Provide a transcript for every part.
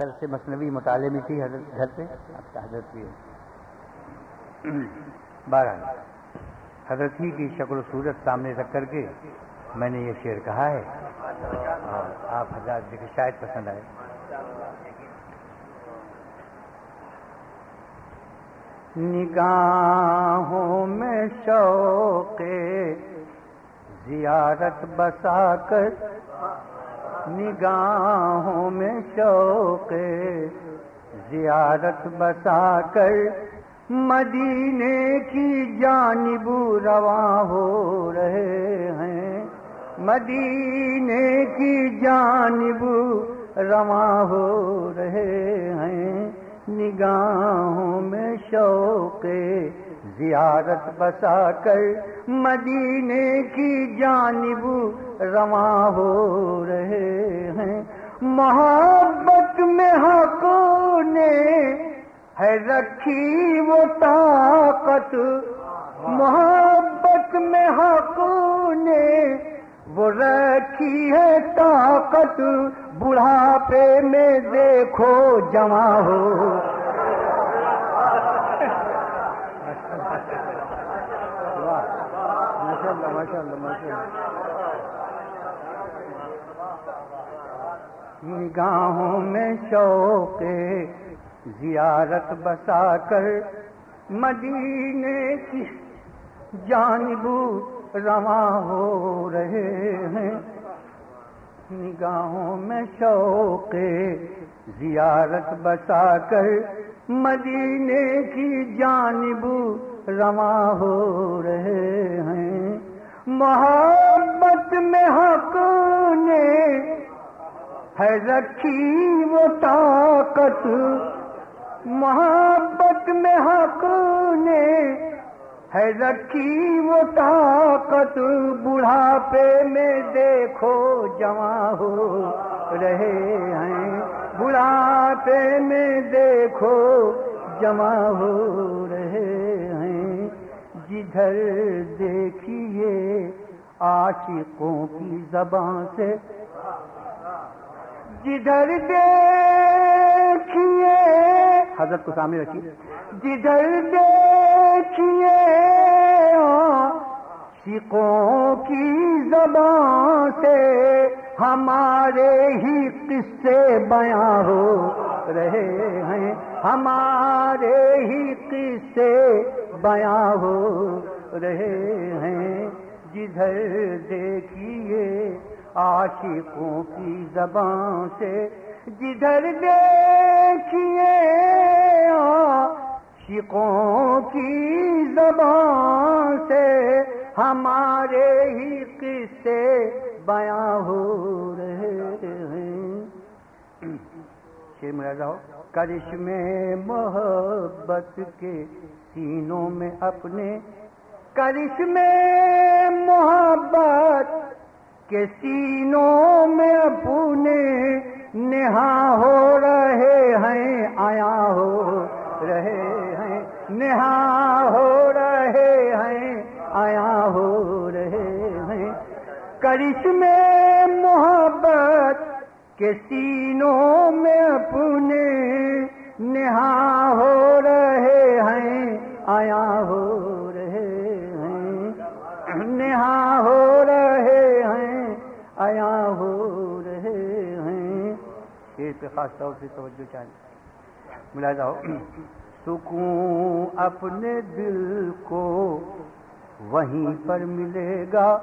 کل سے مصنوعی مطالعے میں تھی، حضرت گھر پہ۔ اب حضرت بھی بارہ حضرت ہی کی شکل و صورت سامنے رکھ کر کے میں نے یہ شعر کہا ہے۔ اور آپ حضرات دیکھے شاید پسند آئے۔ نگاہوں میں شوق زیارت بسا کر نگاہوں میں شوق زیارت بسا کر مدینے کی جانب رواں ہو رہے ہیں۔ مدینے کی جانب رواں ہو رہے ہیں۔ نگاہوں میں شوق زیارت بسا کر مدینے کی جانب رواں ہو رہے ہیں محبت میں حقوں نے ہے رکھی وہ طاقت۔ محبت میں حقوں نے وہ رکھی ہے طاقت۔ بڑھاپے میں دیکھو جمع ہو۔ نگاہوں میں شوق زیارت بسا کر مدینے کی جانب رواں ہو رہے ہیں۔ نگاہوں میں شوق زیارت بسا کر مدینے کی جانب رواں ہو رہے ہیں۔ محبت میں حق نے ہے رکھی وہ طاقت محبت میں حق نے ہے رکھی وہ طاقت بڑھاپے میں دیکھو جمع ہو رہے ہیں بڑھاپے میں دیکھو جمع ہو رہے ہیں جدھر دیکھیے عاشقوں کی زبان سے جدھر دیکھیے۔ حضرت کو سامنے رکھیے۔ جدھر دیکھیے۔ شکوں کی زبان سے ہمارے ہی قصے بیاں ہو رہے ہیں۔ ہمارے ہی قصے بیاں ہو رہے ہیں۔ جدھر دیکھیے۔ عاشقوں کی زبان سے جدھر دیکھیے عاشقوں کی زبان سے ہمارے ہی قصے بیاں ہو رہے ہیں۔ شیر مرضا ہو کرشمے محبت کے سینوں میں اپنے کرشمے محبت کے سینوں میں اپنے نہا ہو رہے ہیں، آیا ہو رہے ہیں۔ نہا ہو رہے ہیں، آیا ہو رہے ہیں۔ کرشمے محبت کے سینوں میں اس پہ خاص طور سے توجہ چاہیے۔ ملاحظہ ہو۔ سکون اپنے دل کو وہیں پر ملے گا۔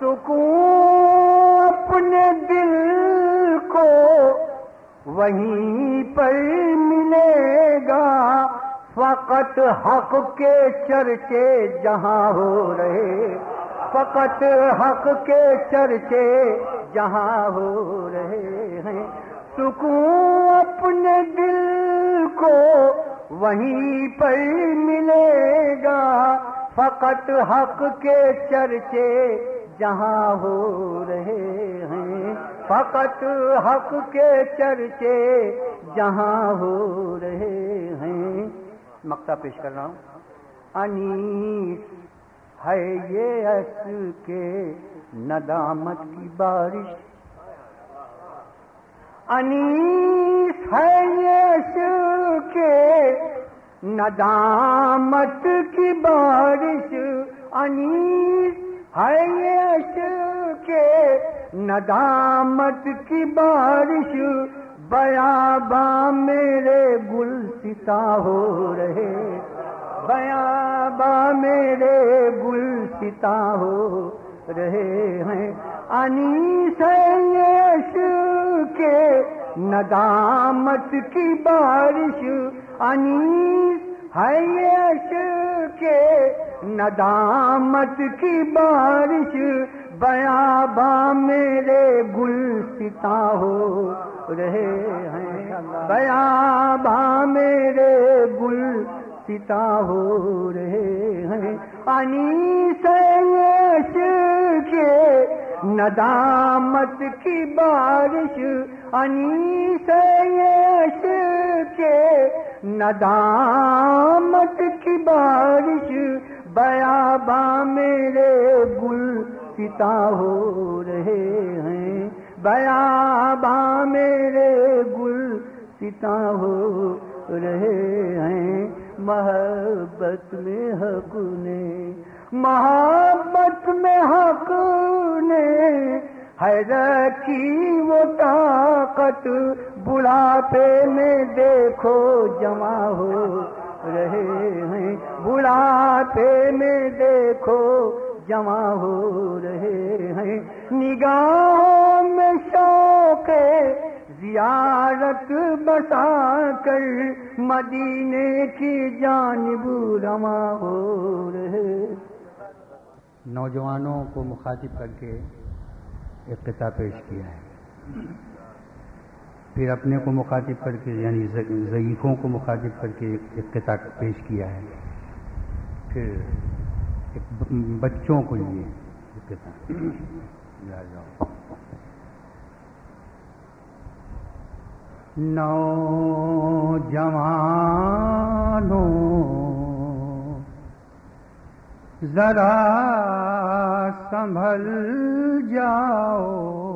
سکون اپنے دل کو وہیں پر ملے گا۔ فقط حق کے چرچے جہاں ہو رہے۔ فقط حق کے چرچے جہاں ہو رہے ہیں۔ سکون اپنے دل کو وہیں پر ملے گا۔ فقط حق کے چرچے جہاں ہو رہے ہیں۔ فقط حق کے چرچے جہاں ہو رہے ہیں۔ مکتا پیش کر رہا ہوں۔ انیس ہے یہ اصل کے ندامت کی بارش۔ انیس ہے یش کے ندامت کی بارش۔ انیس ہے یش کے ندامت کی بارش۔ بیابا میرے گل ستا ہو رہے۔ بیابا میرے گل ستا ہو رہے ہیں۔ انیس یش کے ندامت کی بارش۔ انیس ہے یش کے ندامت کی بارش۔ بیابا میرے گل ستا ہو رہے ہیں۔ بیابا میرے گل ستا ہو رہے ہیں۔ انیس یش کے ندامت کی بارش۔ انیس یش کے ندامت کی بارش۔ بیابا میرے گل ستا ہو رہے ہیں۔ بیابا میرے گل ستا ہو رہے ہیں۔ محبت میں حق نے، محبت میں حق نے ہے رکھی وہ طاقت بڑھاپے میں دیکھو جمع ہو رہے ہیں، بڑھاپے میں دیکھو جمع ہو رہے ہیں۔ نگاہوں میں شوق زیارت بسا کر مدینے کی جانب رواں ہو رہے۔ نوجوانوں کو مخاطب کر کے ایک قطع پیش کیا ہے۔ پھر اپنے کو مخاطب کر کے یعنی ضعیفوں کو مخاطب کر کے ایک قطع پیش کیا ہے۔ پھر ایک بچوں کو لیے نو جوانوں ذرا سنبھل جاؤ۔